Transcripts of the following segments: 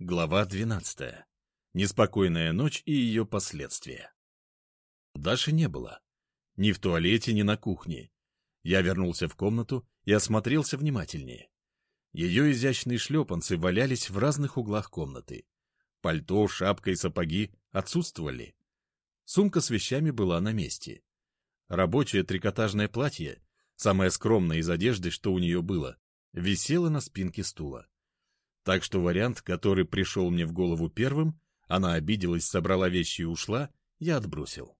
Глава 12. Неспокойная ночь и ее последствия. Даши не было. Ни в туалете, ни на кухне. Я вернулся в комнату и осмотрелся внимательнее. Ее изящные шлепанцы валялись в разных углах комнаты. Пальто, шапка и сапоги отсутствовали. Сумка с вещами была на месте. Рабочее трикотажное платье, самое скромное из одежды, что у нее было, висело на спинке стула. Так что вариант, который пришел мне в голову первым, она обиделась, собрала вещи и ушла, я отбросил.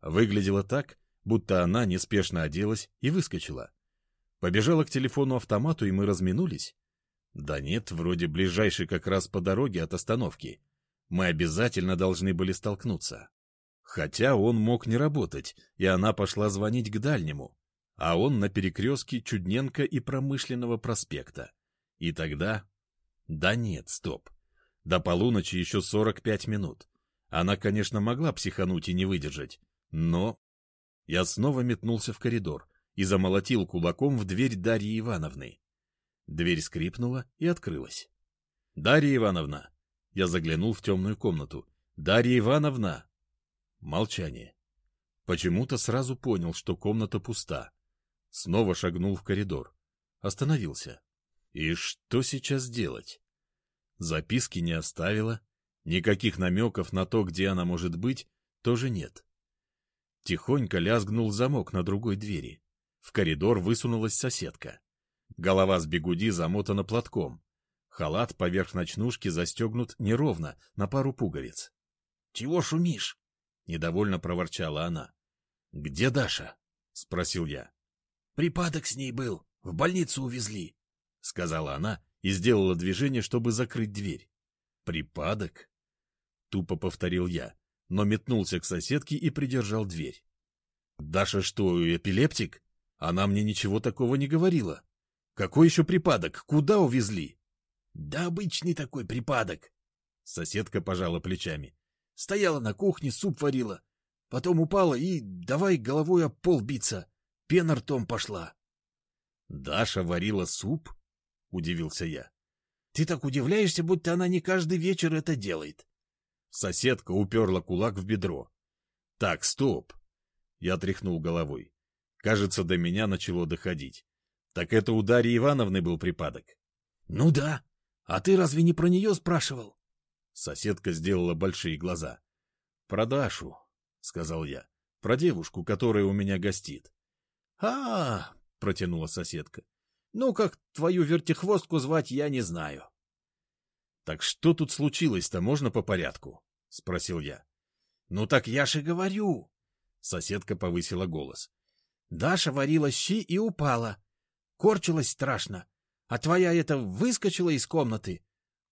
Выглядело так, будто она неспешно оделась и выскочила. Побежала к телефону-автомату, и мы разминулись. Да нет, вроде ближайший как раз по дороге от остановки. Мы обязательно должны были столкнуться. Хотя он мог не работать, и она пошла звонить к дальнему, а он на перекрестке Чудненко и Промышленного проспекта. И тогда да нет, стоп. До полуночи еще 45 минут. Она, конечно, могла психануть и не выдержать, но... Я снова метнулся в коридор и замолотил кулаком в дверь Дарьи Ивановны. Дверь скрипнула и открылась. «Дарья Ивановна!» Я заглянул в темную комнату. «Дарья Ивановна!» Молчание. Почему-то сразу понял, что комната пуста. Снова шагнул в коридор. Остановился. И что сейчас делать? Записки не оставила, никаких намеков на то, где она может быть, тоже нет. Тихонько лязгнул замок на другой двери. В коридор высунулась соседка. Голова с бегуди замотана платком. Халат поверх ночнушки застегнут неровно, на пару пуговиц. — Чего шумишь? — недовольно проворчала она. — Где Даша? — спросил я. — Припадок с ней был, в больницу увезли сказала она и сделала движение, чтобы закрыть дверь. «Припадок?» — тупо повторил я, но метнулся к соседке и придержал дверь. «Даша что, эпилептик? Она мне ничего такого не говорила. Какой еще припадок? Куда увезли?» «Да обычный такой припадок!» Соседка пожала плечами. «Стояла на кухне, суп варила. Потом упала и давай головой об пол биться. Пена ртом пошла». «Даша варила суп?» — удивился я. — Ты так удивляешься, будто она не каждый вечер это делает. Соседка уперла кулак в бедро. — Так, стоп! Я тряхнул головой. Кажется, до меня начало доходить. Так это у Дарьи Ивановны был припадок. — Ну да. А ты разве не про нее спрашивал? Соседка сделала большие глаза. — Про Дашу, — сказал я. — Про девушку, которая у меня гостит. — А, — протянула соседка. Ну, как твою вертихвостку звать, я не знаю. — Так что тут случилось-то, можно по порядку? — спросил я. — Ну так я же говорю. Соседка повысила голос. Даша варила щи и упала. Корчилась страшно. А твоя эта выскочила из комнаты.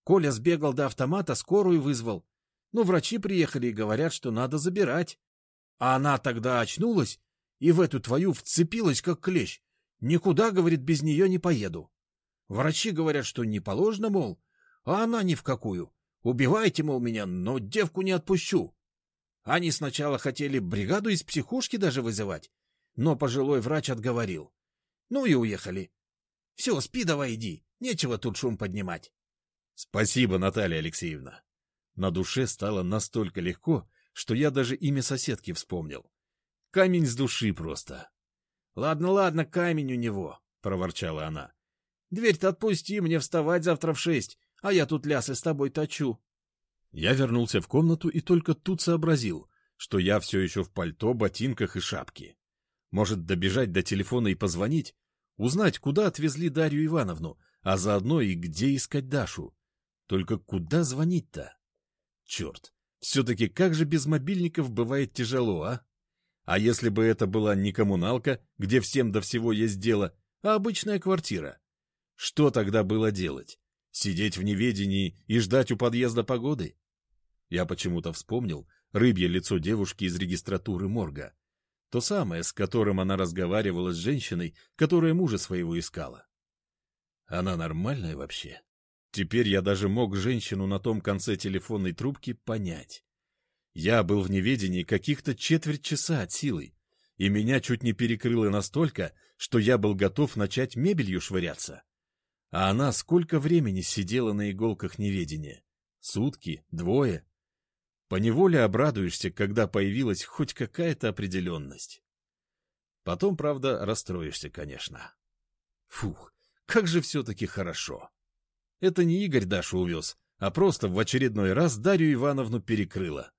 Коля сбегал до автомата, скорую вызвал. Ну, врачи приехали и говорят, что надо забирать. А она тогда очнулась и в эту твою вцепилась, как клещ. Никуда, говорит, без нее не поеду. Врачи говорят, что не положено, мол, а она ни в какую. Убивайте, мол, меня, но девку не отпущу. Они сначала хотели бригаду из психушки даже вызывать, но пожилой врач отговорил. Ну и уехали. Все, спи давай иди, нечего тут шум поднимать. Спасибо, Наталья Алексеевна. На душе стало настолько легко, что я даже имя соседки вспомнил. Камень с души просто. Ладно, ладно, камень у него, — проворчала она. Дверь-то отпусти, мне вставать завтра в шесть, а я тут лясы с тобой точу. Я вернулся в комнату и только тут сообразил, что я все еще в пальто, ботинках и шапке. Может, добежать до телефона и позвонить? Узнать, куда отвезли Дарью Ивановну, а заодно и где искать Дашу. Только куда звонить-то? Черт, все-таки как же без мобильников бывает тяжело, а? А если бы это была не коммуналка, где всем до всего есть дело, а обычная квартира? Что тогда было делать? Сидеть в неведении и ждать у подъезда погоды? Я почему-то вспомнил рыбье лицо девушки из регистратуры морга. То самое, с которым она разговаривала с женщиной, которая мужа своего искала. Она нормальная вообще? Теперь я даже мог женщину на том конце телефонной трубки понять. Я был в неведении каких-то четверть часа от силы, и меня чуть не перекрыло настолько, что я был готов начать мебелью швыряться. А она сколько времени сидела на иголках неведения? Сутки? Двое? Поневоле обрадуешься, когда появилась хоть какая-то определенность. Потом, правда, расстроишься, конечно. Фух, как же все-таки хорошо. Это не Игорь Дашу увез, а просто в очередной раз Дарью Ивановну перекрыла.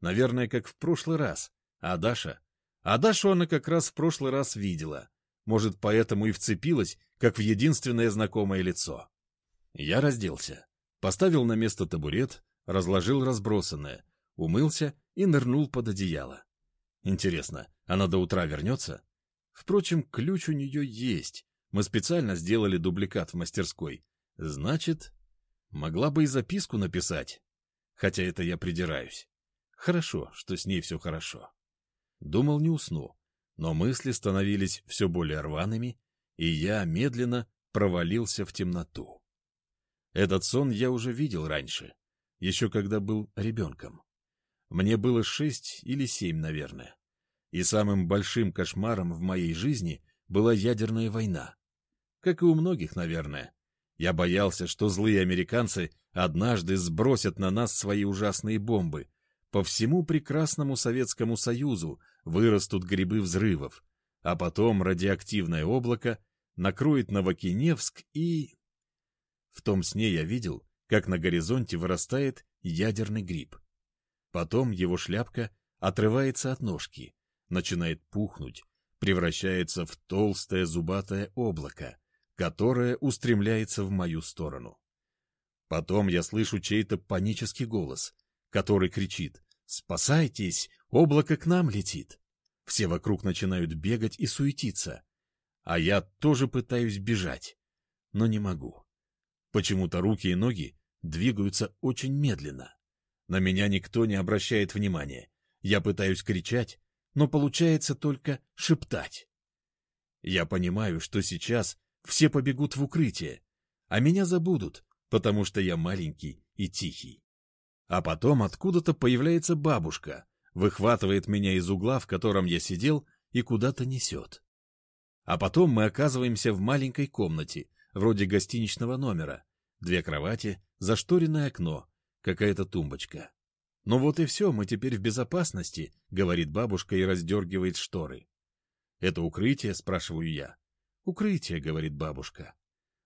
Наверное, как в прошлый раз. А Даша? А Дашу она как раз в прошлый раз видела. Может, поэтому и вцепилась, как в единственное знакомое лицо. Я разделся, поставил на место табурет, разложил разбросанное, умылся и нырнул под одеяло. Интересно, она до утра вернется? Впрочем, ключ у нее есть. Мы специально сделали дубликат в мастерской. Значит, могла бы и записку написать. Хотя это я придираюсь. Хорошо, что с ней все хорошо. Думал, не усну, но мысли становились все более рваными, и я медленно провалился в темноту. Этот сон я уже видел раньше, еще когда был ребенком. Мне было шесть или семь, наверное. И самым большим кошмаром в моей жизни была ядерная война. Как и у многих, наверное. Я боялся, что злые американцы однажды сбросят на нас свои ужасные бомбы. По всему прекрасному Советскому Союзу вырастут грибы взрывов, а потом радиоактивное облако накроет Новокиневск и... В том сне я видел, как на горизонте вырастает ядерный гриб. Потом его шляпка отрывается от ножки, начинает пухнуть, превращается в толстое зубатое облако, которое устремляется в мою сторону. Потом я слышу чей-то панический голос, который кричит «Спасайтесь! Облако к нам летит!» Все вокруг начинают бегать и суетиться, а я тоже пытаюсь бежать, но не могу. Почему-то руки и ноги двигаются очень медленно. На меня никто не обращает внимания. Я пытаюсь кричать, но получается только шептать. Я понимаю, что сейчас все побегут в укрытие, а меня забудут, потому что я маленький и тихий. А потом откуда-то появляется бабушка, выхватывает меня из угла, в котором я сидел, и куда-то несет. А потом мы оказываемся в маленькой комнате, вроде гостиничного номера. Две кровати, зашторенное окно, какая-то тумбочка. «Ну вот и все, мы теперь в безопасности», — говорит бабушка и раздергивает шторы. «Это укрытие?» — спрашиваю я. «Укрытие», — говорит бабушка.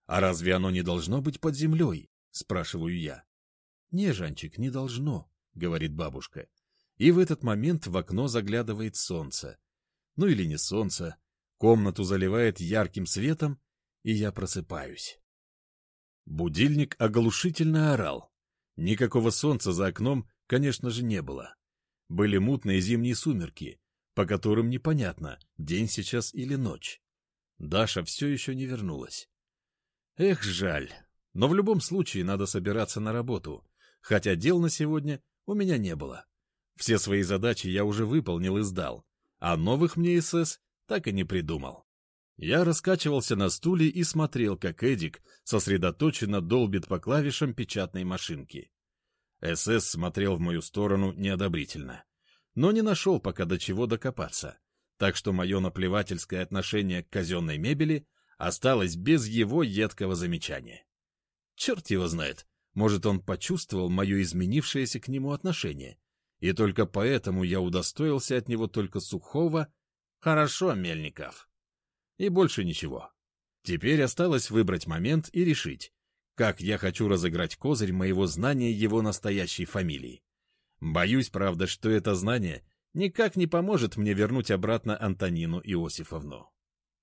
«А разве оно не должно быть под землей?» — спрашиваю я. «Не, Жанчик, не должно», — говорит бабушка. И в этот момент в окно заглядывает солнце. Ну или не солнце. Комнату заливает ярким светом, и я просыпаюсь. Будильник оглушительно орал. Никакого солнца за окном, конечно же, не было. Были мутные зимние сумерки, по которым непонятно, день сейчас или ночь. Даша все еще не вернулась. Эх, жаль. Но в любом случае надо собираться на работу, хотя дел на сегодня у меня не было. Все свои задачи я уже выполнил и сдал, а новых мне СС так и не придумал. Я раскачивался на стуле и смотрел, как Эдик сосредоточенно долбит по клавишам печатной машинки. СС смотрел в мою сторону неодобрительно, но не нашел пока до чего докопаться, так что мое наплевательское отношение к казенной мебели осталось без его едкого замечания. Черт его знает, может, он почувствовал мое изменившееся к нему отношение, и только поэтому я удостоился от него только сухого «Хорошо, Мельников» и больше ничего. Теперь осталось выбрать момент и решить, как я хочу разыграть козырь моего знания его настоящей фамилии. Боюсь, правда, что это знание никак не поможет мне вернуть обратно Антонину Иосифовну.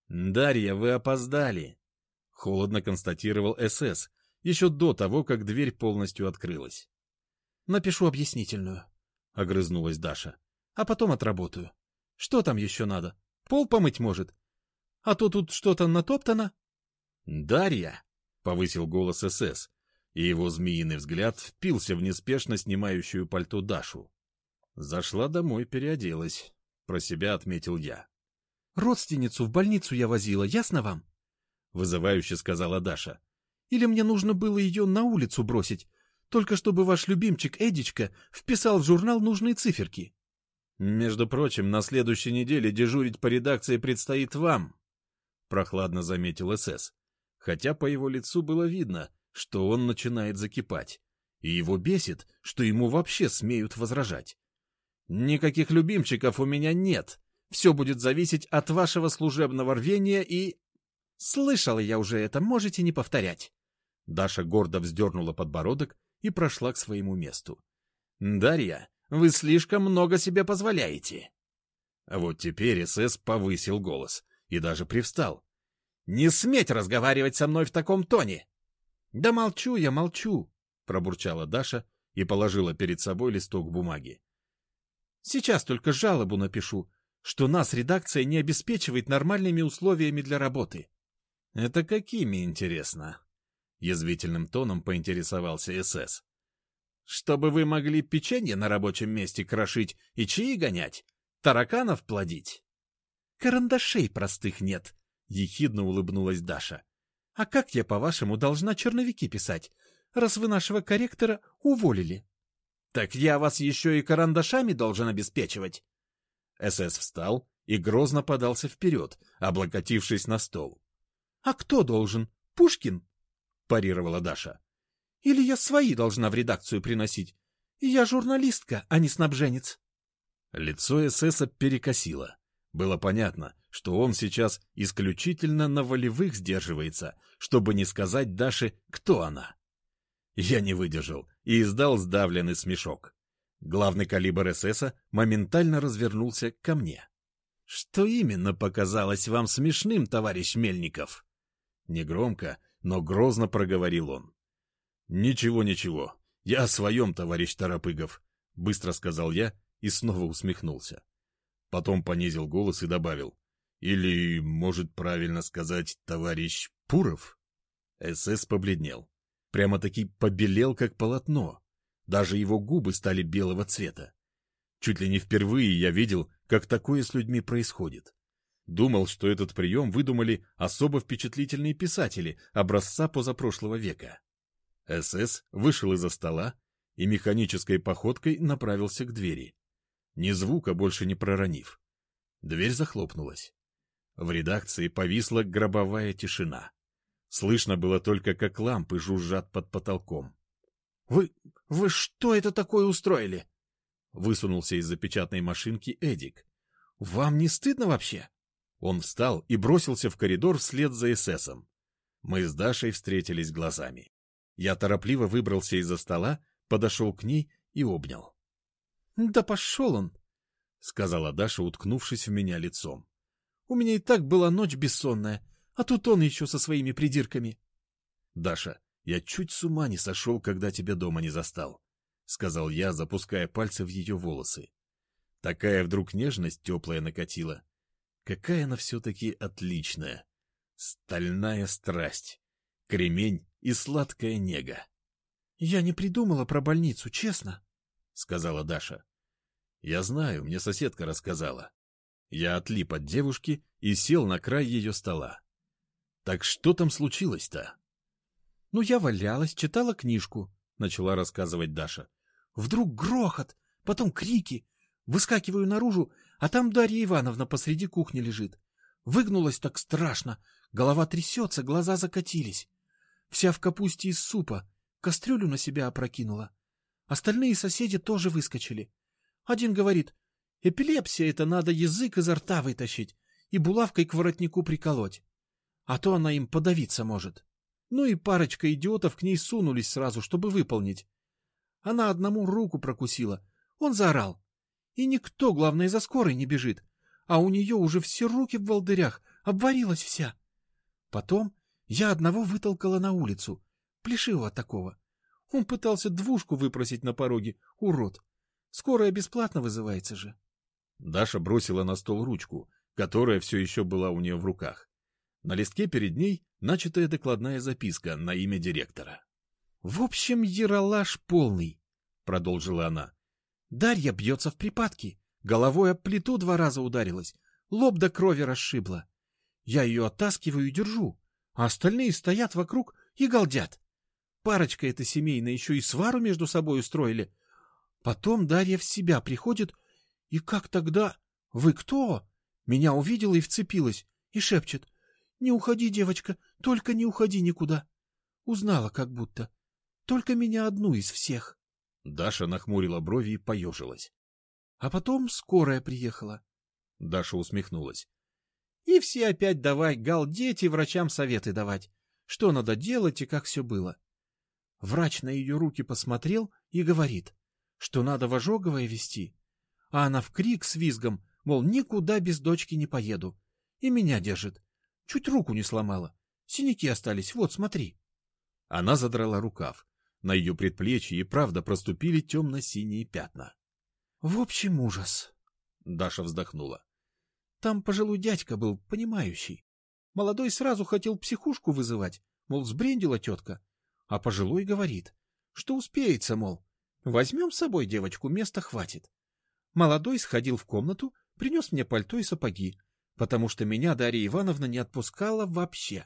«Дарья, вы опоздали», — холодно констатировал СС, еще до того, как дверь полностью открылась. «Напишу объяснительную», — огрызнулась Даша. «А потом отработаю. Что там еще надо? Пол помыть может? А то тут что-то натоптано. «Дарья!» — повысил голос СС, и его змеиный взгляд впился в неспешно снимающую пальто Дашу. Зашла домой, переоделась. Про себя отметил я. «Родственницу в больницу я возила, ясно вам?» — вызывающе сказала Даша. «Или мне нужно было ее на улицу бросить, только чтобы ваш любимчик Эдичка вписал в журнал нужные циферки?» «Между прочим, на следующей неделе дежурить по редакции предстоит вам», прохладно заметил СС, хотя по его лицу было видно, что он начинает закипать, и его бесит, что ему вообще смеют возражать. Никаких любимчиков у меня нет. Все будет зависеть от вашего служебного рвения и... Слышала я уже это, можете не повторять. Даша гордо вздернула подбородок и прошла к своему месту. «Дарья, вы слишком много себе позволяете». А вот теперь СС повысил голос и даже привстал. «Не сметь разговаривать со мной в таком тоне!» «Да молчу я, молчу!» — пробурчала Даша и положила перед собой листок бумаги. «Сейчас только жалобу напишу, что нас редакция не обеспечивает нормальными условиями для работы». «Это какими, интересно?» — язвительным тоном поинтересовался СС. «Чтобы вы могли печенье на рабочем месте крошить и чаи гонять, тараканов плодить?» «Карандашей простых нет», — ехидно улыбнулась Даша. «А как я, по-вашему, должна черновики писать, раз вы нашего корректора уволили?» «Так я вас еще и карандашами должен обеспечивать!» СС встал и грозно подался вперед, облокотившись на стол. «А кто должен? Пушкин?» — парировала Даша. «Или я свои должна в редакцию приносить? Я журналистка, а не снабженец». Лицо эсэса перекосило. Было понятно, что он сейчас исключительно на волевых сдерживается, чтобы не сказать Даше, кто она. Я не выдержал и издал сдавленный смешок. Главный калибр эсэса моментально развернулся ко мне. «Что именно показалось вам смешным, товарищ Мельников?» Негромко, но грозно проговорил он. «Ничего, ничего. Я о своем, товарищ Торопыгов», — быстро сказал я и снова усмехнулся. Потом понизил голос и добавил. Или, может правильно сказать, товарищ Пуров? СС побледнел. Прямо-таки побелел, как полотно. Даже его губы стали белого цвета. Чуть ли не впервые я видел, как такое с людьми происходит. Думал, что этот прием выдумали особо впечатлительные писатели образца позапрошлого века. СС вышел из-за стола и механической походкой направился к двери ни звука больше не проронив. Дверь захлопнулась. В редакции повисла гробовая тишина. Слышно было только, как лампы жужжат под потолком. — Вы... вы что это такое устроили? — высунулся из-за печатной машинки Эдик. — Вам не стыдно вообще? Он встал и бросился в коридор вслед за эсэсом. Мы с Дашей встретились глазами. Я торопливо выбрался из-за стола, подошел к ней и обнял. Да пошел он, — сказала Даша, уткнувшись в меня лицом. — У меня и так была ночь бессонная, а тут он еще со своими придирками. — Даша, я чуть с ума не сошел, когда тебя дома не застал, — сказал я, запуская пальцы в ее волосы. Такая вдруг нежность теплая накатила. Какая она все-таки отличная. Стальная страсть, кремень и сладкая нега. — Я не придумала про больницу, честно, — сказала Даша. Я знаю, мне соседка рассказала. Я отлип от девушки и сел на край ее стола. Так что там случилось-то? Ну, я валялась, читала книжку, начала рассказывать Даша. Вдруг грохот, потом крики. Выскакиваю наружу, а там Дарья Ивановна посреди кухни лежит. Выгнулась так страшно, голова трясется, глаза закатились. Вся в капусте из супа, кастрюлю на себя опрокинула. Остальные соседи тоже выскочили. Один говорит, эпилепсия — это надо язык изо рта вытащить и булавкой к воротнику приколоть. А то она им подавиться может. Ну и парочка идиотов к ней сунулись сразу, чтобы выполнить. Она одному руку прокусила. Он заорал. И никто, главное, за скорой не бежит. А у нее уже все руки в волдырях, обварилась вся. Потом я одного вытолкала на улицу, плешивого такого. Он пытался двушку выпросить на пороге, урод. Скорая бесплатно вызывается же. Даша бросила на стол ручку, которая все еще была у нее в руках. На листке перед ней начатая докладная записка на имя директора. — В общем, яролаж полный, — продолжила она. — Дарья бьется в припадке, головой об плиту два раза ударилась, лоб до крови расшибла. Я ее оттаскиваю и держу, а остальные стоят вокруг и галдят. Парочка эта семейная еще и свару между собой устроили, Потом Дарья в себя приходит, и как тогда... Вы кто? Меня увидела и вцепилась, и шепчет. Не уходи, девочка, только не уходи никуда. Узнала как будто. Только меня одну из всех. Даша нахмурила брови и поежилась. А потом скорая приехала. Даша усмехнулась. И все опять давай галдеть и врачам советы давать, что надо делать и как все было. Врач на ее руки посмотрел и говорит, что надо в ожоговое вести. А она в крик с визгом, мол, никуда без дочки не поеду. И меня держит. Чуть руку не сломала. Синяки остались, вот, смотри. Она задрала рукав. На ее предплечье и правда проступили темно-синие пятна. — В общем, ужас. Даша вздохнула. Там пожилой дядька был, понимающий. Молодой сразу хотел психушку вызывать, мол, сбрендила тетка. А пожилой говорит, что успеется, мол. Возьмем с собой девочку, места хватит. Молодой сходил в комнату, принес мне пальто и сапоги, потому что меня Дарья Ивановна не отпускала вообще.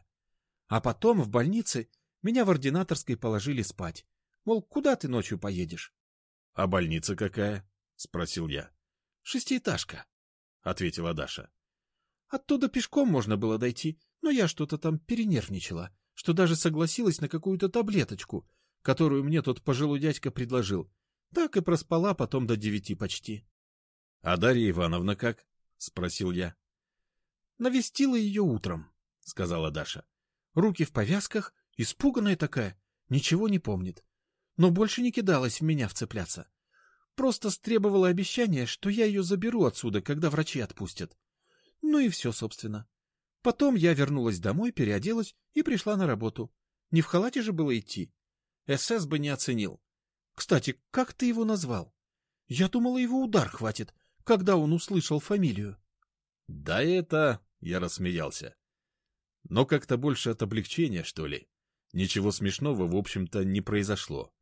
А потом в больнице меня в ординаторской положили спать. Мол, куда ты ночью поедешь? — А больница какая? — спросил я. — Шестиэтажка, — ответила Даша. — Оттуда пешком можно было дойти, но я что-то там перенервничала, что даже согласилась на какую-то таблеточку, которую мне тот пожилой дядька предложил. Так и проспала потом до девяти почти. — А Дарья Ивановна как? — спросил я. — Навестила ее утром, — сказала Даша. Руки в повязках, Испуганная такая, ничего не помнит. Но больше не кидалась в меня вцепляться. Просто стребовала обещание, что я ее заберу отсюда, когда врачи отпустят. Ну и все, собственно. Потом я вернулась домой, переоделась и пришла на работу. Не в халате же было идти. СС бы не оценил. Кстати, как ты его назвал? Я думала, его удар хватит, когда он услышал фамилию. — Да это... — я рассмеялся. Но как-то больше от облегчения, что ли. Ничего смешного, в общем-то, не произошло.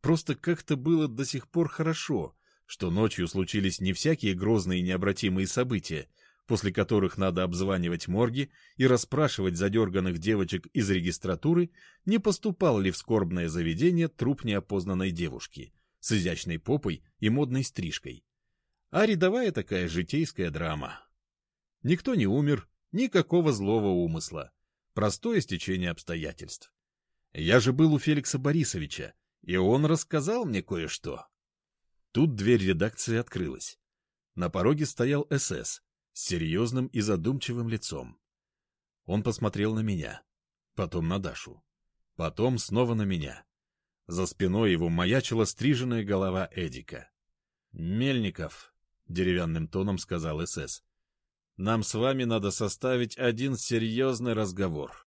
Просто как-то было до сих пор хорошо, что ночью случились не всякие грозные необратимые события, после которых надо обзванивать морги и расспрашивать задерганных девочек из регистратуры, не поступал ли в скорбное заведение труп неопознанной девушки с изящной попой и модной стрижкой. А рядовая такая житейская драма. Никто не умер, никакого злого умысла. Простое стечение обстоятельств. Я же был у Феликса Борисовича, и он рассказал мне кое-что. Тут дверь редакции открылась. На пороге стоял СС с серьезным и задумчивым лицом. Он посмотрел на меня, потом на Дашу, потом снова на меня. За спиной его маячила стриженная голова Эдика. «Мельников», — деревянным тоном сказал СС, — «нам с вами надо составить один серьезный разговор».